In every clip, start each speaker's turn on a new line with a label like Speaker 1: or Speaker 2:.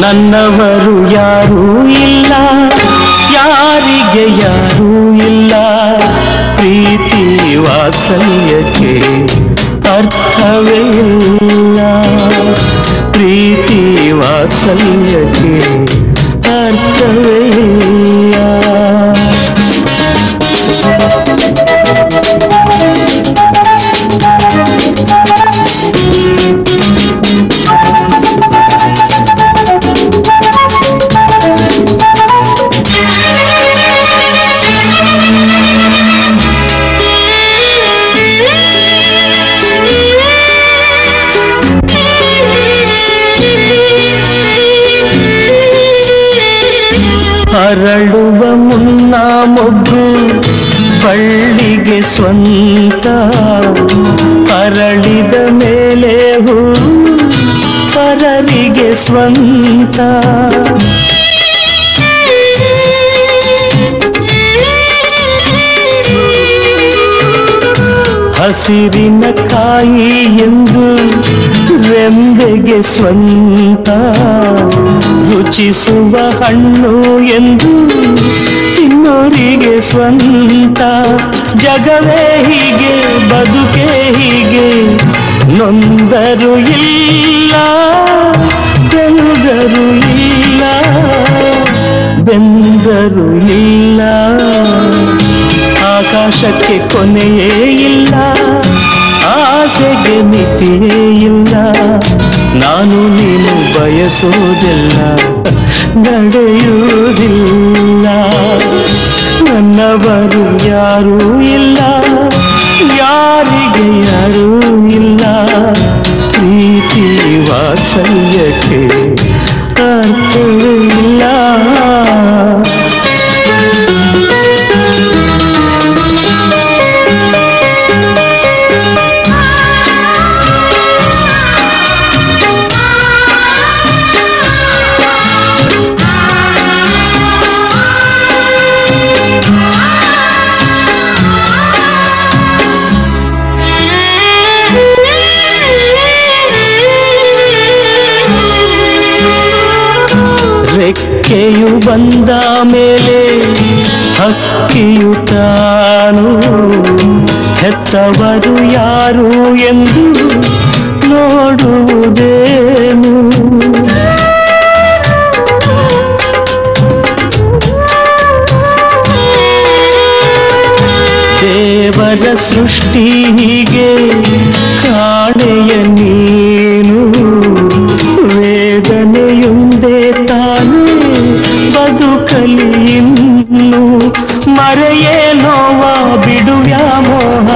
Speaker 1: ನನ್ನವರು ಯಾರೂ ಇಲ್ಲ ಯಾರಿಗೆ ಯಾರೂ ಇಲ್ಲ. ಪ್ರೀತಿ ವಾತ್ಸಲ್ಯಕ್ಕೆ ಅರ್ಥವೇ ಇಲ್ಲ. ಪ್ರೀತಿ ವಾತ್ಸಲ್ಯಕ್ಕೆ ಮೊಗ್ಗು ಬಳ್ಳಿಗೆ ಸ್ವಂತ, ಅರಳಿದ ಮೇಲೆ ಹೂ, ಪರರಿಗೆ ಸ್ವಂತ. ಹಸಿರಿನ ಕಾಯಿ ಎಂದು ರೆಂಬೆಗೆ ಸ್ವಂತ, ರುಚಿಸುವ ಹಣ್ಣು ಎಂದು ತಿನ್ನೋರಿಗೆ ಸ್ವಂತ, ಜಗವೇ ಹೀಗೆ, ಬದುಕೆ ಹೀಗೆ. ನೊಂದರು ಇಲ್ಲ ಬೆಂದರು ಇಲ್ಲ ಬೆಂದರು ಇಲ್ಲ. ಆಕಾಶಕ್ಕೆ ಕೊನೆಯೇ ಇಲ್ಲ, ಆಸೆಗೆ ಮಿತಿಯೇ ಇಲ್ಲ. ನಾನು ನೀನು ಬಯಸೋದಿಲ್ಲ ನಡೆಯುವುದಿಲ್ಲ. ನನ್ನವರು ಯಾರೂ ಇಲ್ಲ ಯಾರಿಗೆ ಯಾರೂ ಇಲ್ಲ. ಪ್ರೀತಿ ವಾತ್ಸಲ್ಯಕ್ಕೆ ರೆಕ್ಕೆಯು ಬಂದ ಮೇಲೆ ಹಕ್ಕಿಯು ತಾನು ಹೆತ್ತವರು ಯಾರು ಎಂದು ನೋಡುವುದೇನು? ದೇವರ ಸೃಷ್ಟಿ ಹೀಗೆ ಕಾಣೆಯ ಬದುಕಲಿ ಇನ್ನು ಮರೆಯೇ ನೋವ ಬಿಡುವ ಮೋಹ?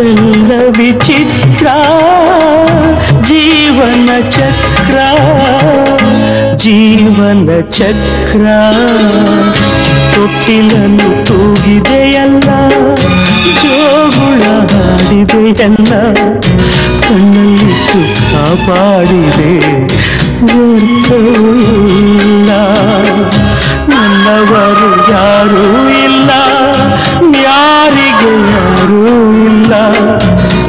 Speaker 1: ಎಲ್ಲ ವಿಚಿತ್ರ ಜೀವನ ಚಕ್ರ ಜೀವನ ಚಕ್ರ. ತೊಟ್ಟಿಲನ್ನು ತೂಗಿದೆಯಲ್ಲ, ಜೋಗುಳ ಹಾಡಿದೆಯಲ್ಲ, ಕಣ್ಣಲ್ಲಿಟ್ಟು ಕಾಪಾಡಿದೆ ವ್ಯರ್ಥವಿಲ್ಲ ನನ್ನವರು ಯಾರೂ ಇಲ್ಲ ಯಾರಿಗೆ ಯಾರೂ ಇಲ್ಲ.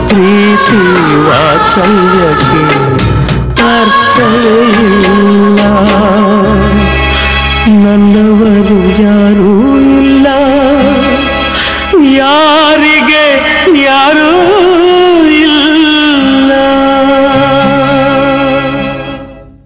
Speaker 1: ಪ್ರೀತಿ ವಾತ್ಸಲ್ಯಕ್ಕೆ ಇಲ್ಲ. ನನ್ನವರು ಯಾರೂ ಇಲ್ಲ ಯಾರಿಗೆ ಯಾರೂ